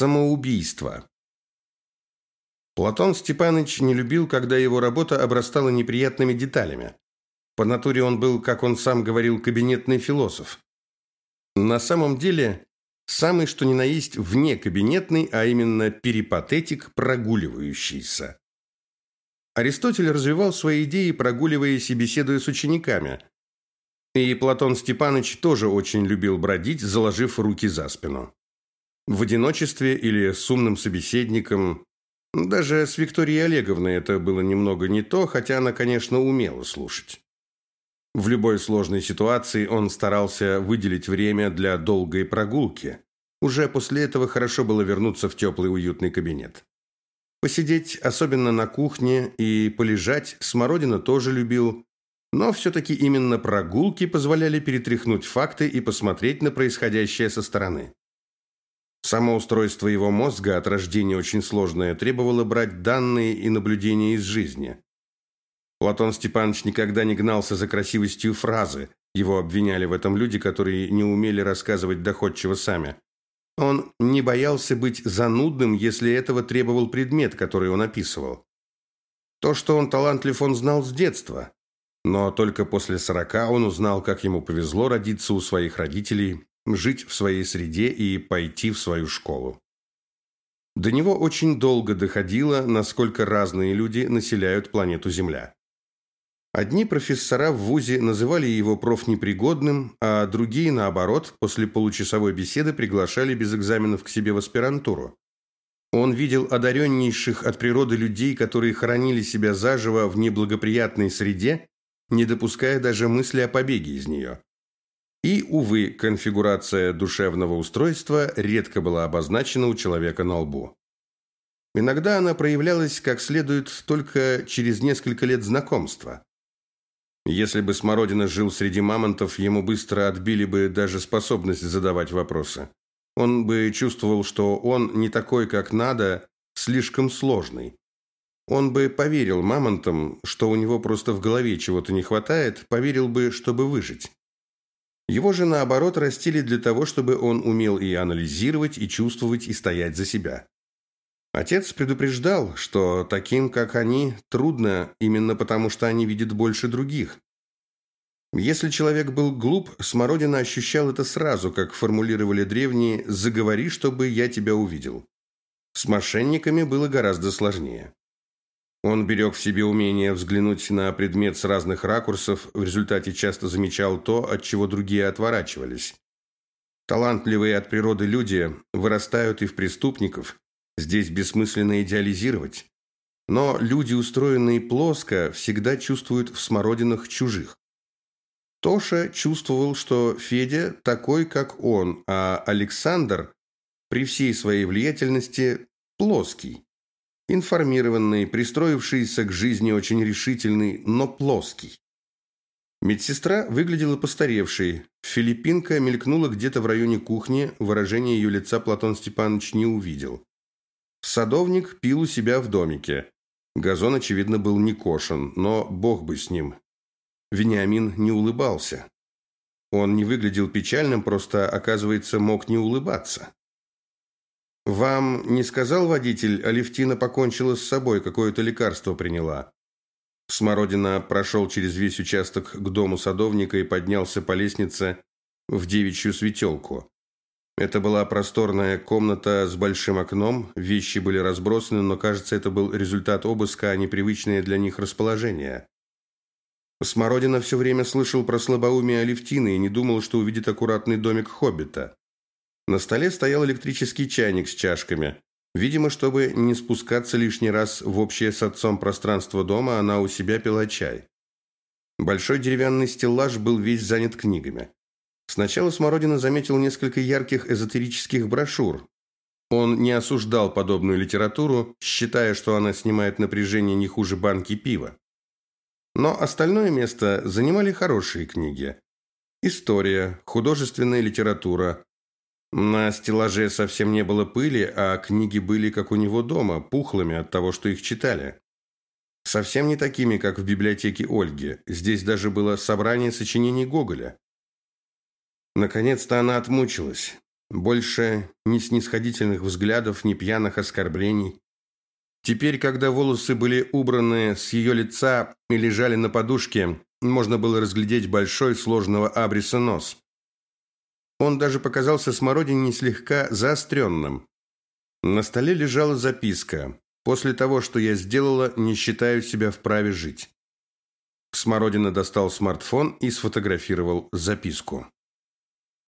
Самоубийство. Платон Степанович не любил, когда его работа обрастала неприятными деталями. По натуре он был, как он сам говорил, кабинетный философ. На самом деле, самый что ни на есть вне кабинетный, а именно перипатетик, прогуливающийся. Аристотель развивал свои идеи, прогуливаясь и беседуя с учениками. И Платон Степанович тоже очень любил бродить, заложив руки за спину. В одиночестве или с умным собеседником. Даже с Викторией Олеговной это было немного не то, хотя она, конечно, умела слушать. В любой сложной ситуации он старался выделить время для долгой прогулки. Уже после этого хорошо было вернуться в теплый уютный кабинет. Посидеть, особенно на кухне, и полежать Смородина тоже любил, но все-таки именно прогулки позволяли перетряхнуть факты и посмотреть на происходящее со стороны. Само устройство его мозга от рождения очень сложное, требовало брать данные и наблюдения из жизни. Платон Степанович никогда не гнался за красивостью фразы. Его обвиняли в этом люди, которые не умели рассказывать доходчиво сами. Он не боялся быть занудным, если этого требовал предмет, который он описывал. То, что он талантлив, он знал с детства. Но только после сорока он узнал, как ему повезло родиться у своих родителей жить в своей среде и пойти в свою школу. До него очень долго доходило, насколько разные люди населяют планету Земля. Одни профессора в ВУЗе называли его профнепригодным, а другие, наоборот, после получасовой беседы приглашали без экзаменов к себе в аспирантуру. Он видел одареннейших от природы людей, которые хоронили себя заживо в неблагоприятной среде, не допуская даже мысли о побеге из нее. И, увы, конфигурация душевного устройства редко была обозначена у человека на лбу. Иногда она проявлялась как следует только через несколько лет знакомства. Если бы Смородина жил среди мамонтов, ему быстро отбили бы даже способность задавать вопросы. Он бы чувствовал, что он не такой, как надо, слишком сложный. Он бы поверил мамонтам, что у него просто в голове чего-то не хватает, поверил бы, чтобы выжить. Его же, наоборот, растили для того, чтобы он умел и анализировать, и чувствовать, и стоять за себя. Отец предупреждал, что таким, как они, трудно именно потому, что они видят больше других. Если человек был глуп, Смородина ощущал это сразу, как формулировали древние «заговори, чтобы я тебя увидел». С мошенниками было гораздо сложнее. Он берег в себе умение взглянуть на предмет с разных ракурсов, в результате часто замечал то, от чего другие отворачивались. Талантливые от природы люди вырастают и в преступников. Здесь бессмысленно идеализировать. Но люди, устроенные плоско, всегда чувствуют в смородинах чужих. Тоша чувствовал, что Федя такой, как он, а Александр при всей своей влиятельности плоский. Информированный, пристроившийся к жизни очень решительный, но плоский. Медсестра выглядела постаревшей. Филиппинка мелькнула где-то в районе кухни, выражение ее лица Платон Степанович не увидел. Садовник пил у себя в домике. Газон, очевидно, был не кошен, но бог бы с ним. Вениамин не улыбался. Он не выглядел печальным, просто, оказывается, мог не улыбаться. «Вам не сказал водитель, Алевтина покончила с собой, какое-то лекарство приняла?» Смородина прошел через весь участок к дому садовника и поднялся по лестнице в девичью светелку. Это была просторная комната с большим окном, вещи были разбросаны, но, кажется, это был результат обыска, а не привычное для них расположение. Смородина все время слышал про слабоумие Алевтины и не думал, что увидит аккуратный домик хоббита. На столе стоял электрический чайник с чашками. Видимо, чтобы не спускаться лишний раз в общее с отцом пространство дома, она у себя пила чай. Большой деревянный стеллаж был весь занят книгами. Сначала Смородина заметил несколько ярких эзотерических брошюр. Он не осуждал подобную литературу, считая, что она снимает напряжение не хуже банки пива. Но остальное место занимали хорошие книги. История, художественная литература, на стеллаже совсем не было пыли, а книги были, как у него дома, пухлыми от того, что их читали. Совсем не такими, как в библиотеке Ольги. Здесь даже было собрание сочинений Гоголя. Наконец-то она отмучилась. Больше ни снисходительных взглядов, ни пьяных оскорблений. Теперь, когда волосы были убраны с ее лица и лежали на подушке, можно было разглядеть большой сложного абриса нос. Он даже показался Смородине слегка заостренным. На столе лежала записка. «После того, что я сделала, не считаю себя вправе жить». Смородина достал смартфон и сфотографировал записку.